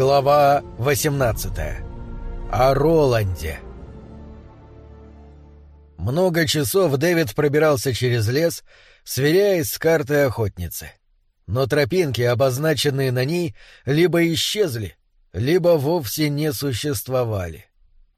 Глава 18. О Роланде. Много часов Дэвид пробирался через лес, сверяясь с картой охотницы. Но тропинки, обозначенные на ней, либо исчезли, либо вовсе не существовали.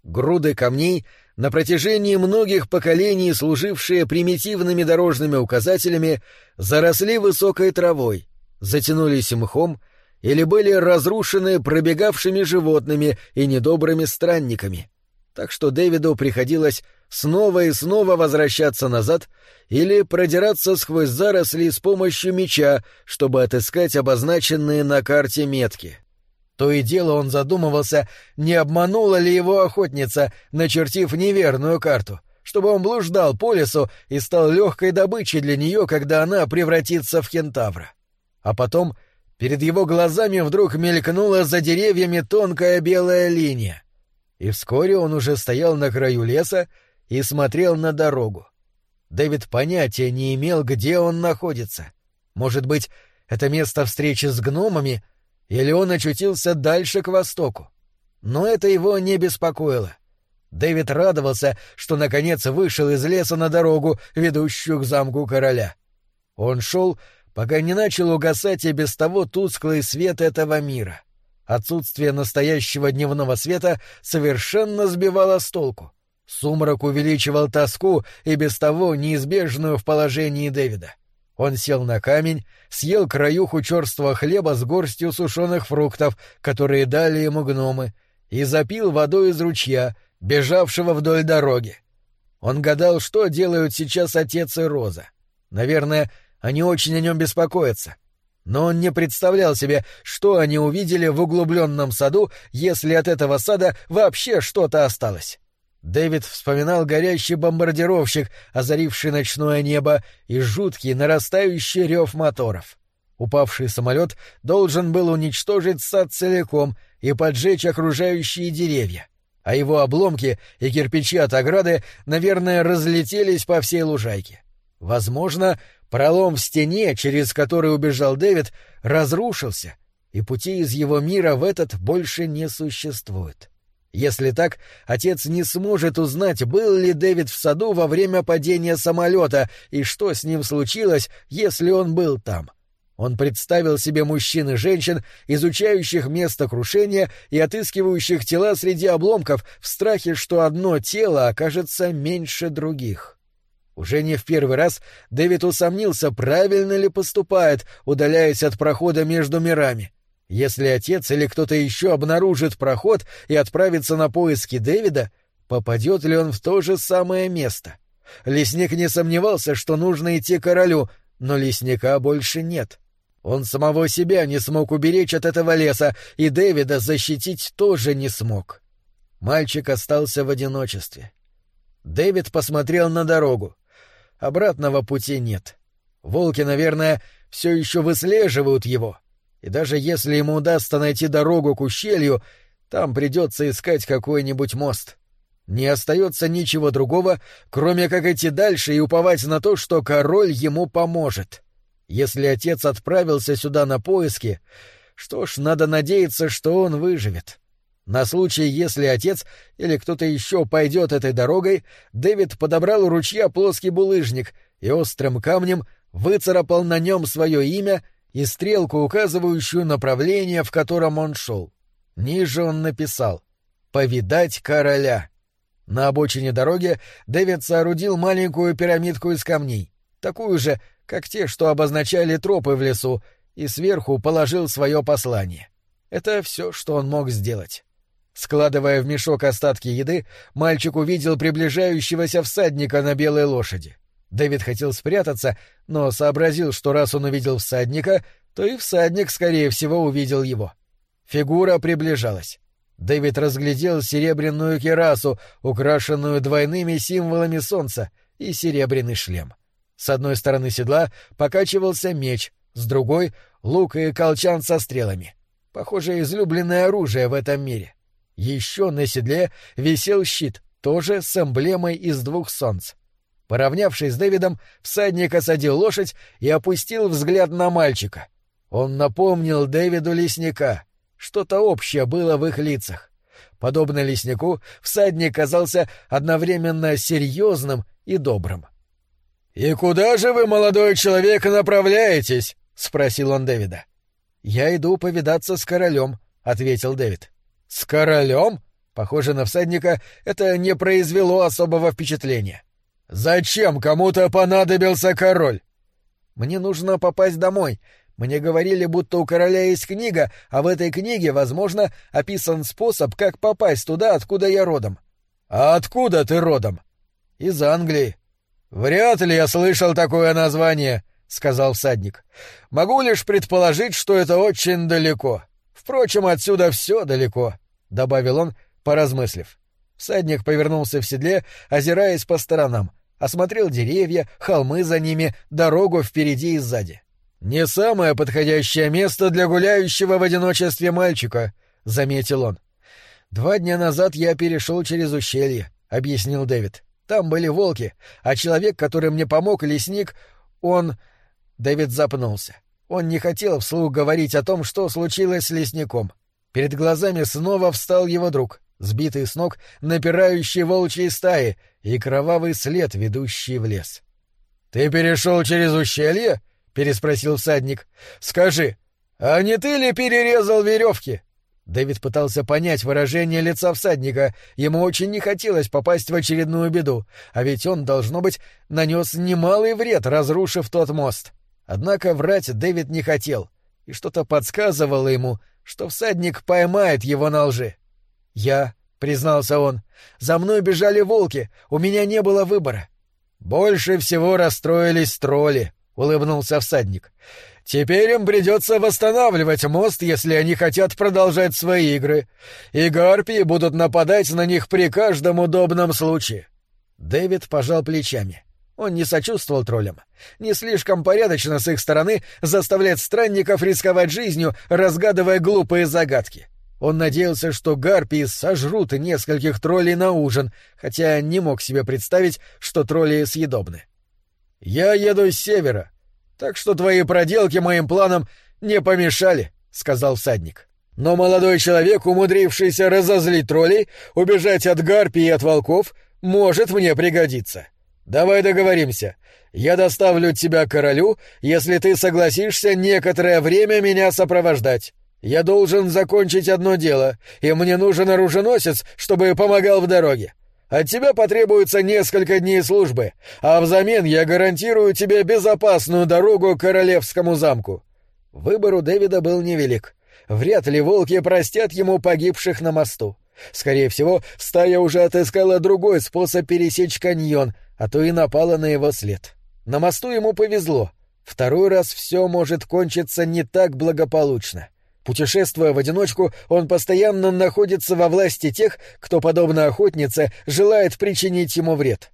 Груды камней, на протяжении многих поколений служившие примитивными дорожными указателями, заросли высокой травой, затянулись мхом — или были разрушены пробегавшими животными и недобрыми странниками. Так что Дэвиду приходилось снова и снова возвращаться назад или продираться сквозь заросли с помощью меча, чтобы отыскать обозначенные на карте метки. То и дело он задумывался, не обманула ли его охотница, начертив неверную карту, чтобы он блуждал по лесу и стал легкой добычей для нее, когда она превратится в кентавра. А потом — Перед его глазами вдруг мелькнула за деревьями тонкая белая линия. И вскоре он уже стоял на краю леса и смотрел на дорогу. Дэвид понятия не имел, где он находится. Может быть, это место встречи с гномами, или он очутился дальше к востоку. Но это его не беспокоило. Дэвид радовался, что наконец вышел из леса на дорогу, ведущую к замку короля. Он шел, пока не начал угасать и без того тусклый свет этого мира. Отсутствие настоящего дневного света совершенно сбивало с толку. Сумрак увеличивал тоску и без того неизбежную в положении Дэвида. Он сел на камень, съел краюху черствого хлеба с горстью сушеных фруктов, которые дали ему гномы, и запил водой из ручья, бежавшего вдоль дороги. Он гадал, что делают сейчас отец и Роза. Наверное, они очень о нем беспокоятся. Но он не представлял себе, что они увидели в углубленном саду, если от этого сада вообще что-то осталось. Дэвид вспоминал горящий бомбардировщик, озаривший ночное небо, и жуткий нарастающий рев моторов. Упавший самолет должен был уничтожить сад целиком и поджечь окружающие деревья, а его обломки и кирпичи от ограды, наверное, разлетелись по всей лужайке. Возможно, Пролом в стене, через который убежал Дэвид, разрушился, и пути из его мира в этот больше не существует. Если так, отец не сможет узнать, был ли Дэвид в саду во время падения самолета и что с ним случилось, если он был там. Он представил себе мужчин и женщин, изучающих место крушения и отыскивающих тела среди обломков в страхе, что одно тело окажется меньше других. Уже не в первый раз Дэвид усомнился, правильно ли поступает, удаляясь от прохода между мирами. Если отец или кто-то еще обнаружит проход и отправится на поиски Дэвида, попадет ли он в то же самое место? Лесник не сомневался, что нужно идти королю, но лесника больше нет. Он самого себя не смог уберечь от этого леса, и Дэвида защитить тоже не смог. Мальчик остался в одиночестве. Дэвид посмотрел на дорогу. Обратного пути нет. Волки, наверное, все еще выслеживают его. И даже если ему удастся найти дорогу к ущелью, там придется искать какой-нибудь мост. Не остается ничего другого, кроме как идти дальше и уповать на то, что король ему поможет. Если отец отправился сюда на поиски, что ж, надо надеяться, что он выживет. На случай, если отец или кто-то еще пойдет этой дорогой, Дэвид подобрал у ручья плоский булыжник и острым камнем выцарапал на нем свое имя и стрелку, указывающую направление, в котором он шел. Ниже он написал «Повидать короля». На обочине дороги Дэвид соорудил маленькую пирамидку из камней, такую же, как те, что обозначали тропы в лесу, и сверху положил свое послание. Это все, что он мог сделать. Складывая в мешок остатки еды, мальчик увидел приближающегося всадника на белой лошади. Дэвид хотел спрятаться, но сообразил, что раз он увидел всадника, то и всадник, скорее всего, увидел его. Фигура приближалась. Дэвид разглядел серебряную керасу, украшенную двойными символами солнца, и серебряный шлем. С одной стороны седла покачивался меч, с другой — лук и колчан со стрелами. Похоже, излюбленное оружие в этом мире. Еще на седле висел щит, тоже с эмблемой из двух солнц. Поравнявшись с Дэвидом, всадник осадил лошадь и опустил взгляд на мальчика. Он напомнил Дэвиду лесника. Что-то общее было в их лицах. Подобно леснику, всадник казался одновременно серьезным и добрым. «И куда же вы, молодой человек, направляетесь?» — спросил он Дэвида. «Я иду повидаться с королем», — ответил Дэвид. «С королем?» Похоже на всадника, это не произвело особого впечатления. «Зачем кому-то понадобился король?» «Мне нужно попасть домой. Мне говорили, будто у короля есть книга, а в этой книге, возможно, описан способ, как попасть туда, откуда я родом». «А откуда ты родом?» «Из Англии». «Вряд ли я слышал такое название», — сказал всадник. «Могу лишь предположить, что это очень далеко. Впрочем, отсюда все далеко», — добавил он, поразмыслив. Всадник повернулся в седле, озираясь по сторонам, осмотрел деревья, холмы за ними, дорогу впереди и сзади. «Не самое подходящее место для гуляющего в одиночестве мальчика», — заметил он. «Два дня назад я перешел через ущелье», — объяснил Дэвид. «Там были волки, а человек, который мне помог, лесник, он...» Дэвид запнулся. Он не хотел вслух говорить о том, что случилось с лесником. Перед глазами снова встал его друг сбитый с ног напирающий волчьей стаи и кровавый след, ведущий в лес. — Ты перешел через ущелье? — переспросил всадник. — Скажи, а не ты ли перерезал веревки? Дэвид пытался понять выражение лица всадника. Ему очень не хотелось попасть в очередную беду, а ведь он, должно быть, нанес немалый вред, разрушив тот мост. Однако врать Дэвид не хотел, и что-то подсказывало ему, что всадник поймает его на лжи. «Я», — признался он, — «за мной бежали волки, у меня не было выбора». «Больше всего расстроились тролли», — улыбнулся всадник. «Теперь им придется восстанавливать мост, если они хотят продолжать свои игры, и гарпии будут нападать на них при каждом удобном случае». Дэвид пожал плечами. Он не сочувствовал троллям. Не слишком порядочно с их стороны заставлять странников рисковать жизнью, разгадывая глупые загадки. Он надеялся, что гарпии сожрут нескольких троллей на ужин, хотя не мог себе представить, что тролли съедобны. «Я еду с севера, так что твои проделки моим планам не помешали», — сказал всадник. «Но молодой человек, умудрившийся разозлить троллей, убежать от гарпий и от волков, может мне пригодиться. Давай договоримся. Я доставлю тебя королю, если ты согласишься некоторое время меня сопровождать. Я должен закончить одно дело, и мне нужен оруженосец, чтобы помогал в дороге. От тебя потребуется несколько дней службы, а взамен я гарантирую тебе безопасную дорогу к королевскому замку». Выбор у Дэвида был невелик. Вряд ли волки простят ему погибших на мосту. Скорее всего, стая уже отыскала другой способ пересечь каньон, а то и напала на его след. На мосту ему повезло. Второй раз все может кончиться не так благополучно. Путешествуя в одиночку, он постоянно находится во власти тех, кто, подобно охотнице, желает причинить ему вред.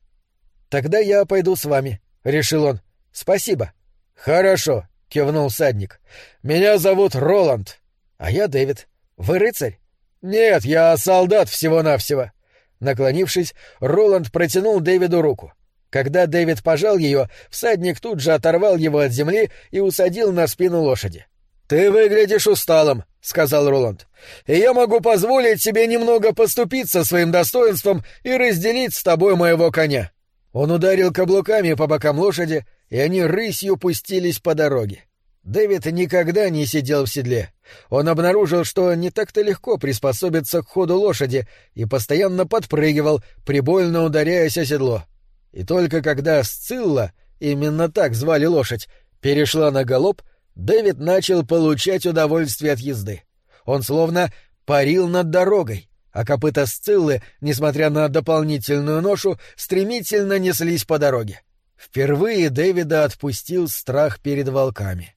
«Тогда я пойду с вами», — решил он. «Спасибо». «Хорошо», — кивнул садник. «Меня зовут Роланд». «А я Дэвид. Вы рыцарь?» «Нет, я солдат всего-навсего». Наклонившись, Роланд протянул Дэвиду руку. Когда Дэвид пожал ее, всадник тут же оторвал его от земли и усадил на спину лошади. «Ты выглядишь усталым», — сказал Роланд. «И я могу позволить себе немного поступиться своим достоинством и разделить с тобой моего коня». Он ударил каблуками по бокам лошади, и они рысью пустились по дороге. Дэвид никогда не сидел в седле. Он обнаружил, что не так-то легко приспособиться к ходу лошади, и постоянно подпрыгивал, прибольно ударяясь о седло. И только когда Сцилла, именно так звали лошадь, перешла на галоп, Дэвид начал получать удовольствие от езды. Он словно парил над дорогой, а копыта Сциллы, несмотря на дополнительную ношу, стремительно неслись по дороге. Впервые Дэвида отпустил страх перед волками.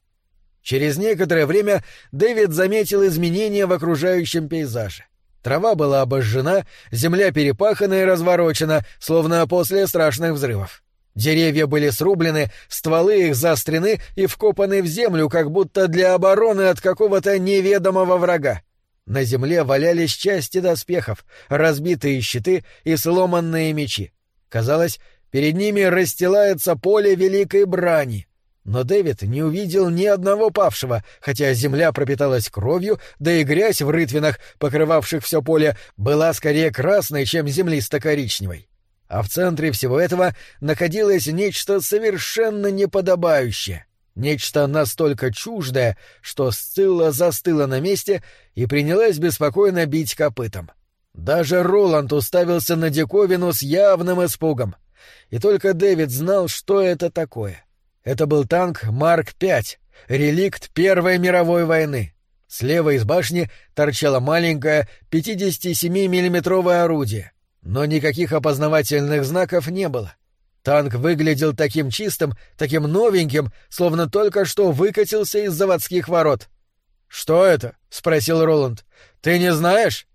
Через некоторое время Дэвид заметил изменения в окружающем пейзаже. Трава была обожжена, земля перепахана и разворочена, словно после страшных взрывов. Деревья были срублены, стволы их заострены и вкопаны в землю, как будто для обороны от какого-то неведомого врага. На земле валялись части доспехов, разбитые щиты и сломанные мечи. Казалось, перед ними расстилается поле великой брани. Но Дэвид не увидел ни одного павшего, хотя земля пропиталась кровью, да и грязь в рытвинах, покрывавших все поле, была скорее красной, чем землисто-коричневой. А в центре всего этого находилось нечто совершенно неподобающее. Нечто настолько чуждое, что Сцилла застыла на месте и принялась беспокойно бить копытом. Даже Роланд уставился на диковину с явным испугом. И только Дэвид знал, что это такое. Это был танк Марк-5, реликт Первой мировой войны. Слева из башни торчало маленькое 57 миллиметровое орудие, но никаких опознавательных знаков не было. Танк выглядел таким чистым, таким новеньким, словно только что выкатился из заводских ворот. «Что это?» — спросил Роланд. «Ты не знаешь?»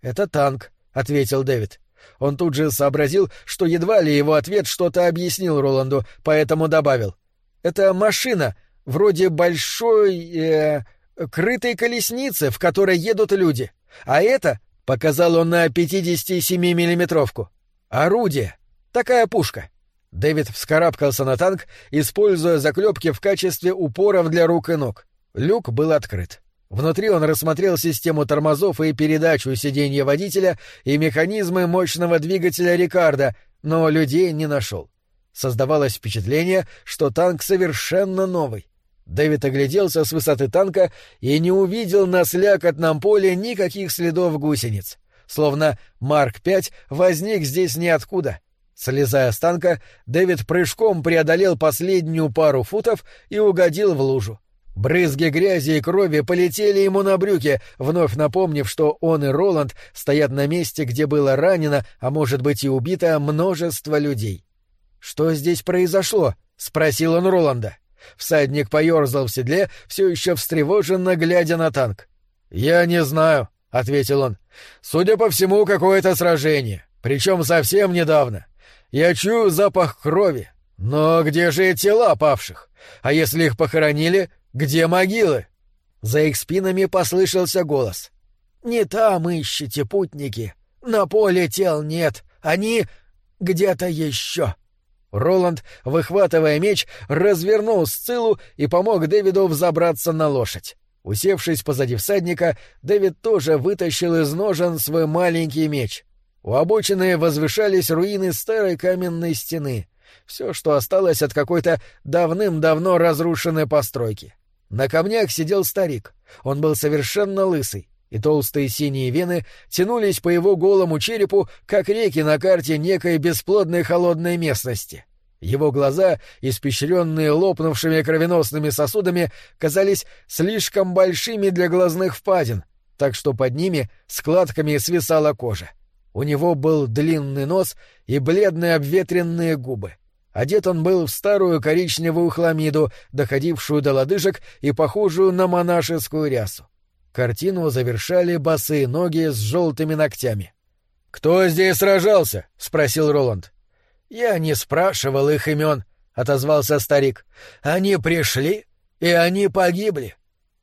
«Это танк», — ответил Дэвид. Он тут же сообразил, что едва ли его ответ что-то объяснил Роланду, поэтому добавил. «Это машина, вроде большой... Э, крытой колесницы, в которой едут люди. А это, — показал он на 57-миллиметровку, — орудие. Такая пушка. Дэвид вскарабкался на танк, используя заклепки в качестве упоров для рук и ног. Люк был открыт. Внутри он рассмотрел систему тормозов и передачу сиденья водителя и механизмы мощного двигателя Рикарда, но людей не нашел. Создавалось впечатление, что танк совершенно новый. Дэвид огляделся с высоты танка и не увидел на слякотном поле никаких следов гусениц. Словно Марк-5 возник здесь ниоткуда — Слезая с танка, Дэвид прыжком преодолел последнюю пару футов и угодил в лужу. Брызги грязи и крови полетели ему на брюки, вновь напомнив, что он и Роланд стоят на месте, где было ранено, а может быть и убито, множество людей. «Что здесь произошло?» — спросил он Роланда. Всадник поерзал в седле, все еще встревоженно глядя на танк. «Я не знаю», — ответил он. «Судя по всему, какое-то сражение, причем совсем недавно. Я чую запах крови. Но где же тела павших? А если их похоронили, где могилы? За их спинами послышался голос. «Не там ищите, путники. На поле тел нет. Они где-то еще». Роланд, выхватывая меч, развернул Сцилу и помог Дэвиду взобраться на лошадь. Усевшись позади всадника, Дэвид тоже вытащил из ножен свой маленький меч. У обочины возвышались руины старой каменной стены. Все, что осталось от какой-то давным-давно разрушенной постройки. На камнях сидел старик. Он был совершенно лысый, и толстые синие вены тянулись по его голому черепу, как реки на карте некой бесплодной холодной местности. Его глаза, испещренные лопнувшими кровеносными сосудами, казались слишком большими для глазных впадин, так что под ними складками свисала кожа. — у него был длинный нос и бледные обветренные губы. Одет он был в старую коричневую хламиду, доходившую до лодыжек и похожую на монашескую рясу. Картину завершали босые ноги с желтыми ногтями. «Кто здесь сражался?» — спросил Роланд. «Я не спрашивал их имен», — отозвался старик. «Они пришли, и они погибли».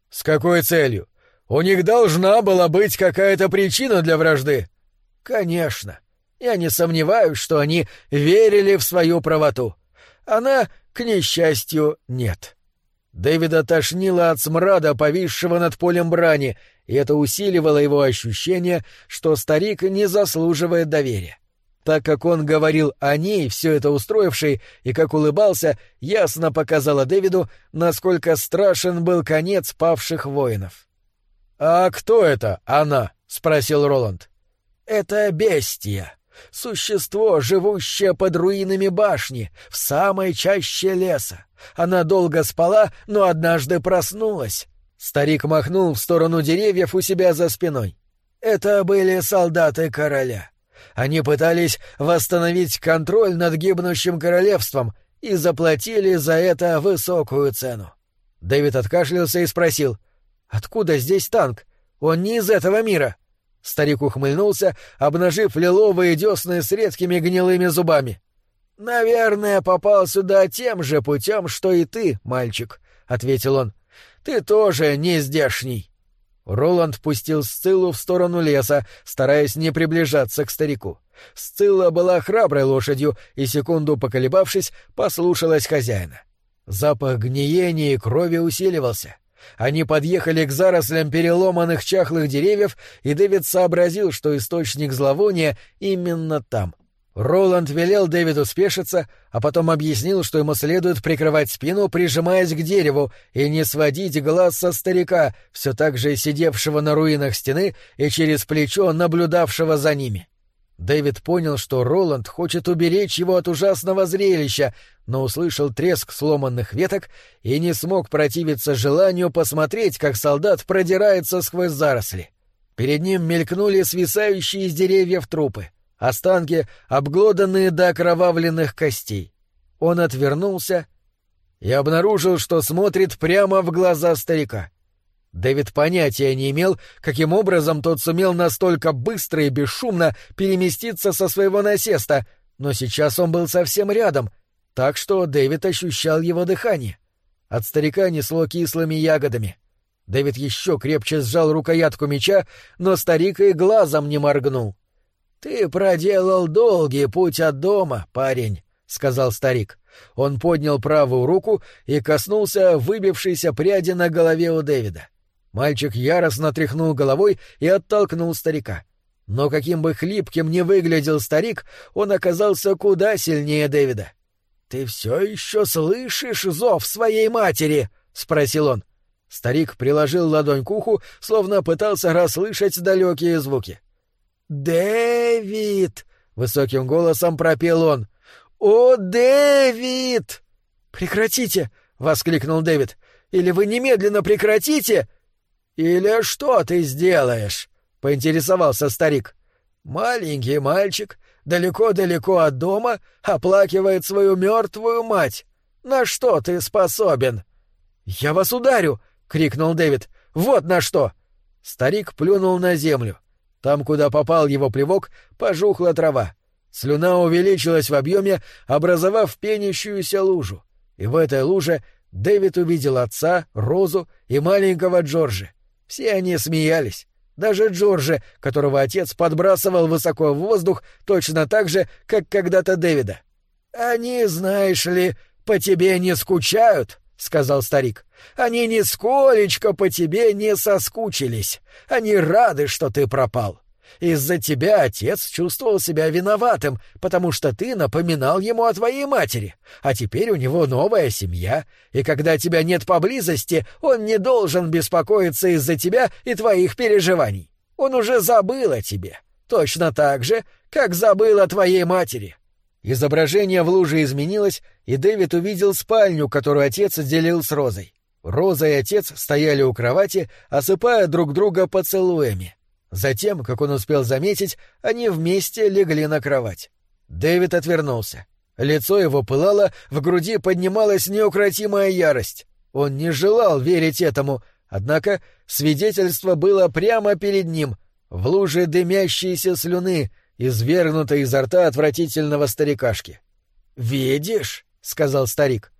«С какой целью? У них должна была быть какая-то причина для вражды». Конечно. Я не сомневаюсь, что они верили в свою правоту. Она, к несчастью, нет. Дэвида тошнило от смрада, повисшего над полем брани, и это усиливало его ощущение, что старик не заслуживает доверия. Так как он говорил о ней, все это устроившей, и как улыбался, ясно показало Дэвиду, насколько страшен был конец павших воинов. «А кто это она?» — спросил Роланд. Это бестия. Существо, живущее под руинами башни, в самой чаще леса. Она долго спала, но однажды проснулась. Старик махнул в сторону деревьев у себя за спиной. Это были солдаты короля. Они пытались восстановить контроль над гибнущим королевством и заплатили за это высокую цену. Дэвид откашлялся и спросил, «Откуда здесь танк? Он не из этого мира». Старик ухмыльнулся, обнажив лиловые десны с редкими гнилыми зубами. «Наверное, попал сюда тем же путем, что и ты, мальчик», — ответил он. «Ты тоже не здешний». Роланд пустил Сциллу в сторону леса, стараясь не приближаться к старику. Сцилла была храброй лошадью и, секунду поколебавшись, послушалась хозяина. Запах гниения и крови усиливался. Они подъехали к зарослям переломанных чахлых деревьев, и Дэвид сообразил, что источник зловония именно там. Роланд велел Дэвиду спешиться, а потом объяснил, что ему следует прикрывать спину, прижимаясь к дереву, и не сводить глаз со старика, все так же сидевшего на руинах стены и через плечо наблюдавшего за ними. Дэвид понял, что Роланд хочет уберечь его от ужасного зрелища, но услышал треск сломанных веток и не смог противиться желанию посмотреть, как солдат продирается сквозь заросли. Перед ним мелькнули свисающие из деревьев трупы, останки, обглоданные до окровавленных костей. Он отвернулся и обнаружил, что смотрит прямо в глаза старика. Дэвид понятия не имел, каким образом тот сумел настолько быстро и бесшумно переместиться со своего насеста, но сейчас он был совсем рядом, так что Дэвид ощущал его дыхание. От старика несло кислыми ягодами. Дэвид еще крепче сжал рукоятку меча, но старик и глазом не моргнул. — Ты проделал долгий путь от дома, парень, — сказал старик. Он поднял правую руку и коснулся выбившейся пряди на голове у Дэвида. — Мальчик яростно тряхнул головой и оттолкнул старика. Но каким бы хлипким ни выглядел старик, он оказался куда сильнее Дэвида. «Ты все еще слышишь зов своей матери?» — спросил он. Старик приложил ладонь к уху, словно пытался расслышать далекие звуки. «Дэвид!» — высоким голосом пропел он. «О, Дэвид!» «Прекратите!» — воскликнул Дэвид. «Или вы немедленно прекратите, «Или что ты сделаешь?» — поинтересовался старик. «Маленький мальчик, далеко-далеко от дома, оплакивает свою мертвую мать. На что ты способен?» «Я вас ударю!» — крикнул Дэвид. «Вот на что!» Старик плюнул на землю. Там, куда попал его плевок, пожухла трава. Слюна увеличилась в объеме, образовав пенящуюся лужу. И в этой луже Дэвид увидел отца, Розу и маленького Джорджа. Все они смеялись. Даже Джорджи, которого отец подбрасывал высоко в воздух, точно так же, как когда-то Дэвида. «Они, знаешь ли, по тебе не скучают», — сказал старик. «Они нисколечко по тебе не соскучились. Они рады, что ты пропал. Из-за тебя отец чувствовал себя виноватым, потому что ты напоминал ему о твоей матери. А теперь у него новая семья, и когда тебя нет поблизости, он не должен беспокоиться из-за тебя и твоих переживаний. Он уже забыл о тебе. Точно так же, как забыл о твоей матери. Изображение в луже изменилось, и Дэвид увидел спальню, которую отец делил с Розой. Роза и отец стояли у кровати, осыпая друг друга поцелуями. Затем, как он успел заметить, они вместе легли на кровать. Дэвид отвернулся. Лицо его пылало, в груди поднималась неукротимая ярость. Он не желал верить этому, однако свидетельство было прямо перед ним, в луже дымящейся слюны, извергнутой изо рта отвратительного старикашки. «Видишь?» — сказал старик.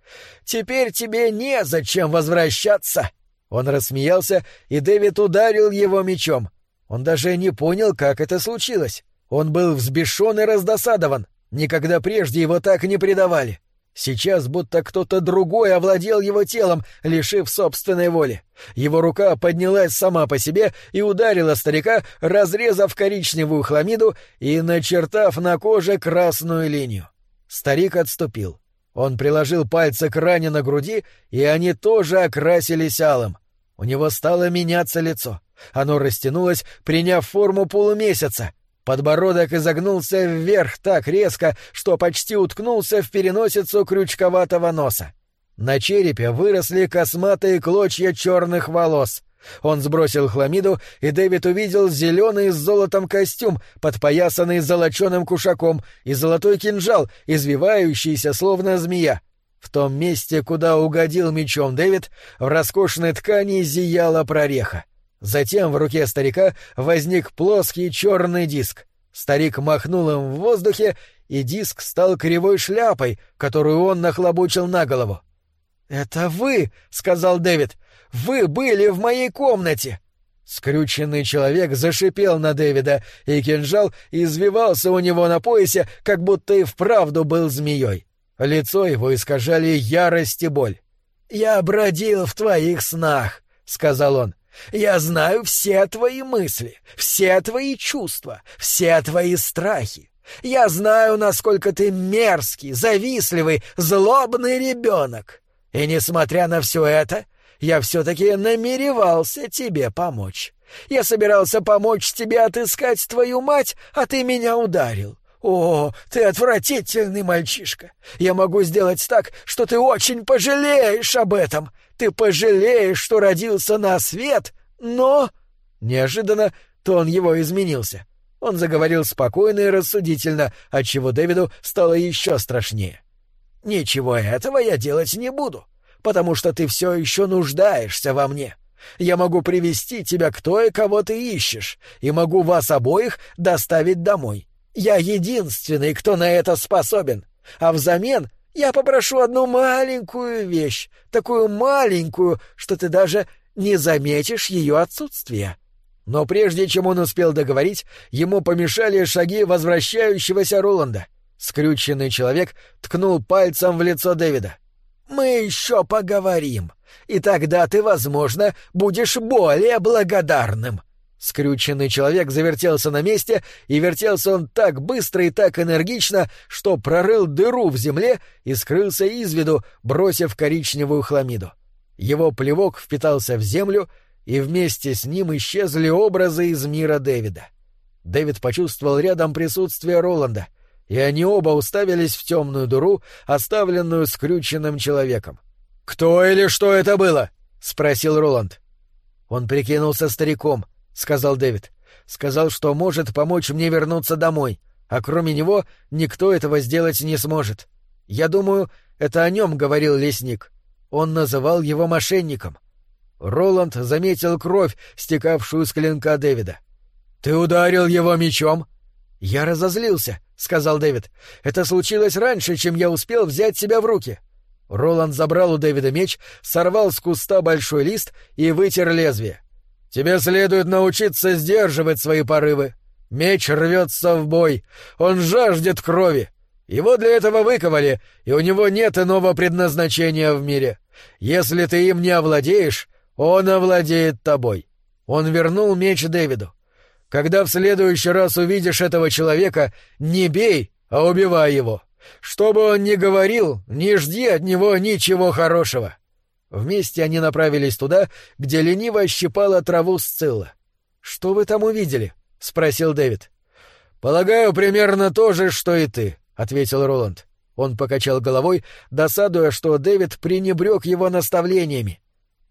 «Теперь тебе незачем возвращаться!» Он рассмеялся, и Дэвид ударил его мечом — он даже не понял, как это случилось. Он был взбешен и раздосадован. Никогда прежде его так не предавали. Сейчас будто кто-то другой овладел его телом, лишив собственной воли. Его рука поднялась сама по себе и ударила старика, разрезав коричневую хламиду и начертав на коже красную линию. Старик отступил. Он приложил пальцы к ране на груди, и они тоже окрасились алым. У него стало меняться лицо. Оно растянулось, приняв форму полумесяца. Подбородок изогнулся вверх так резко, что почти уткнулся в переносицу крючковатого носа. На черепе выросли косматые клочья черных волос. Он сбросил хламиду, и Дэвид увидел зеленый с золотом костюм, подпоясанный золоченым кушаком, и золотой кинжал, извивающийся словно змея. В том месте, куда угодил мечом Дэвид, в роскошной ткани зияла прореха. Затем в руке старика возник плоский черный диск. Старик махнул им в воздухе, и диск стал кривой шляпой, которую он нахлобучил на голову. «Это вы!» — сказал Дэвид. «Вы были в моей комнате!» Скрюченный человек зашипел на Дэвида, и кинжал извивался у него на поясе, как будто и вправду был змеей. Лицо его искажали ярость и боль. «Я бродил в твоих снах», — сказал он. «Я знаю все твои мысли, все твои чувства, все твои страхи. Я знаю, насколько ты мерзкий, завистливый, злобный ребенок. И несмотря на все это, я все-таки намеревался тебе помочь. Я собирался помочь тебе отыскать твою мать, а ты меня ударил. «О, ты отвратительный мальчишка! Я могу сделать так, что ты очень пожалеешь об этом! Ты пожалеешь, что родился на свет, но...» Неожиданно тон его изменился. Он заговорил спокойно и рассудительно, отчего Дэвиду стало еще страшнее. «Ничего этого я делать не буду, потому что ты все еще нуждаешься во мне. Я могу привести тебя к той, кого ты ищешь, и могу вас обоих доставить домой. Я единственный, кто на это способен. А взамен я попрошу одну маленькую вещь, такую маленькую, что ты даже не заметишь ее отсутствия. Но прежде чем он успел договорить, ему помешали шаги возвращающегося Роланда. Скрюченный человек ткнул пальцем в лицо Дэвида. «Мы еще поговорим, и тогда ты, возможно, будешь более благодарным», Скрюченный человек завертелся на месте, и вертелся он так быстро и так энергично, что прорыл дыру в земле и скрылся из виду, бросив коричневую хламиду. Его плевок впитался в землю, и вместе с ним исчезли образы из мира Дэвида. Дэвид почувствовал рядом присутствие Роланда, и они оба уставились в темную дыру, оставленную скрюченным человеком. «Кто или что это было?» — спросил Роланд. Он прикинулся стариком —— сказал Дэвид. «Сказал, что может помочь мне вернуться домой, а кроме него никто этого сделать не сможет. Я думаю, это о нем говорил лесник. Он называл его мошенником». Роланд заметил кровь, стекавшую с клинка Дэвида. «Ты ударил его мечом?» «Я разозлился», — сказал Дэвид. «Это случилось раньше, чем я успел взять себя в руки». Роланд забрал у Дэвида меч, сорвал с куста большой лист и вытер лезвие. Тебе следует научиться сдерживать свои порывы. Меч рвется в бой. Он жаждет крови. Его для этого выковали, и у него нет иного предназначения в мире. Если ты им не овладеешь, он овладеет тобой. Он вернул меч Дэвиду. Когда в следующий раз увидишь этого человека, не бей, а убивай его. Что бы он ни говорил, не жди от него ничего хорошего. Вместе они направились туда, где лениво щипала траву Сцилла. «Что вы там увидели?» — спросил Дэвид. «Полагаю, примерно то же, что и ты», — ответил Роланд. Он покачал головой, досадуя, что Дэвид пренебрег его наставлениями.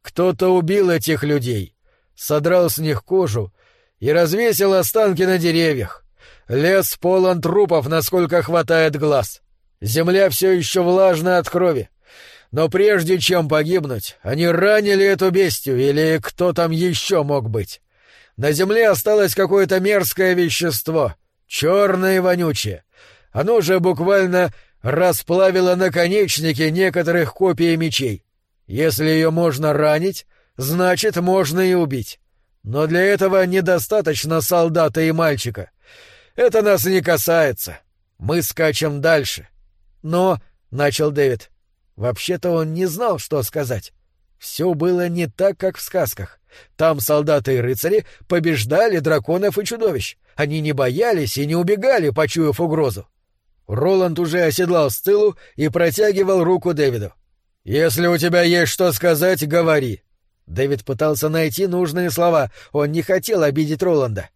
«Кто-то убил этих людей, содрал с них кожу и развесил останки на деревьях. Лес полон трупов, насколько хватает глаз. Земля все еще влажна от крови. Но прежде чем погибнуть, они ранили эту бестию или кто там еще мог быть. На земле осталось какое-то мерзкое вещество, черное и вонючее. Оно же буквально расплавило наконечники некоторых копий мечей. Если ее можно ранить, значит, можно и убить. Но для этого недостаточно солдата и мальчика. Это нас не касается. Мы скачем дальше. Но, — начал Дэвид, Вообще-то он не знал, что сказать. Все было не так, как в сказках. Там солдаты и рыцари побеждали драконов и чудовищ. Они не боялись и не убегали, почуяв угрозу. Роланд уже оседлал Стылу и протягивал руку Дэвиду. «Если у тебя есть что сказать, говори». Дэвид пытался найти нужные слова, он не хотел обидеть Роланда.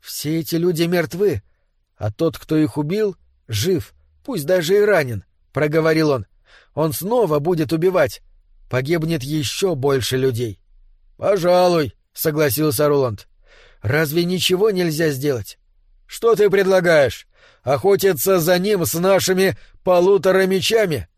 «Все эти люди мертвы, а тот, кто их убил, жив, пусть даже и ранен», — проговорил он. Он снова будет убивать. Погибнет еще больше людей. — Пожалуй, — согласился Роланд. — Разве ничего нельзя сделать? — Что ты предлагаешь? Охотиться за ним с нашими полутора мечами?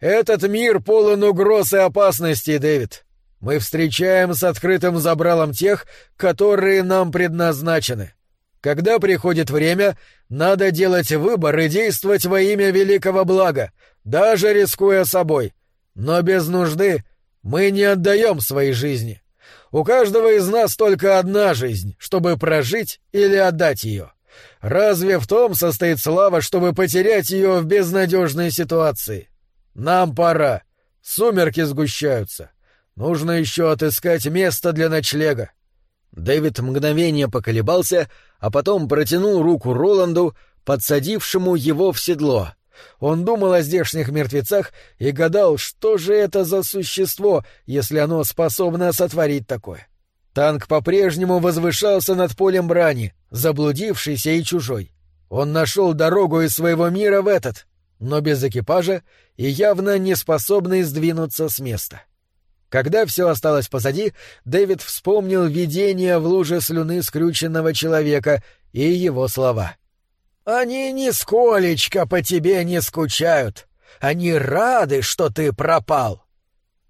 Этот мир полон угроз и опасностей, Дэвид. Мы встречаем с открытым забралом тех, которые нам предназначены. Когда приходит время, надо делать выбор и действовать во имя великого блага, даже рискуя собой. Но без нужды мы не отдаем своей жизни. У каждого из нас только одна жизнь, чтобы прожить или отдать ее. Разве в том состоит слава, чтобы потерять ее в безнадежной ситуации? Нам пора. Сумерки сгущаются. Нужно еще отыскать место для ночлега. Дэвид мгновение поколебался, а потом протянул руку Роланду, подсадившему его в седло. Он думал о здешних мертвецах и гадал, что же это за существо, если оно способно сотворить такое. Танк по-прежнему возвышался над полем брани, заблудившийся и чужой. Он нашел дорогу из своего мира в этот, но без экипажа и явно не способный сдвинуться с места. Когда все осталось позади, Дэвид вспомнил видение в луже слюны скрюченного человека и его слова. «Они нисколечко по тебе не скучают. Они рады, что ты пропал».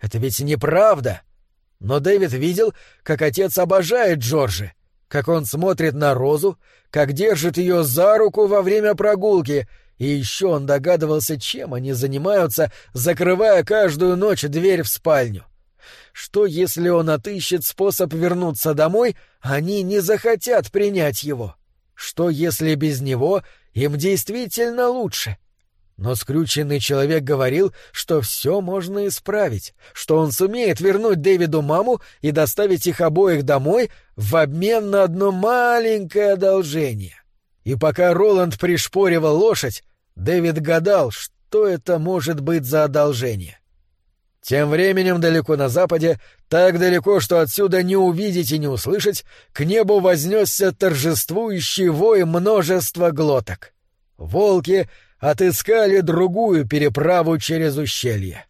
Это ведь неправда. Но Дэвид видел, как отец обожает Джорджи, как он смотрит на Розу, как держит ее за руку во время прогулки, и еще он догадывался, чем они занимаются, закрывая каждую ночь дверь в спальню. Что, если он отыщет способ вернуться домой, они не захотят принять его? Что, если без него им действительно лучше? Но скрюченный человек говорил, что все можно исправить, что он сумеет вернуть Дэвиду маму и доставить их обоих домой в обмен на одно маленькое одолжение. И пока Роланд пришпоривал лошадь, Дэвид гадал, что это может быть за одолжение. Тем временем далеко на западе, так далеко, что отсюда не увидеть и не услышать, к небу вознесся торжествующий вой множества глоток. Волки отыскали другую переправу через ущелье.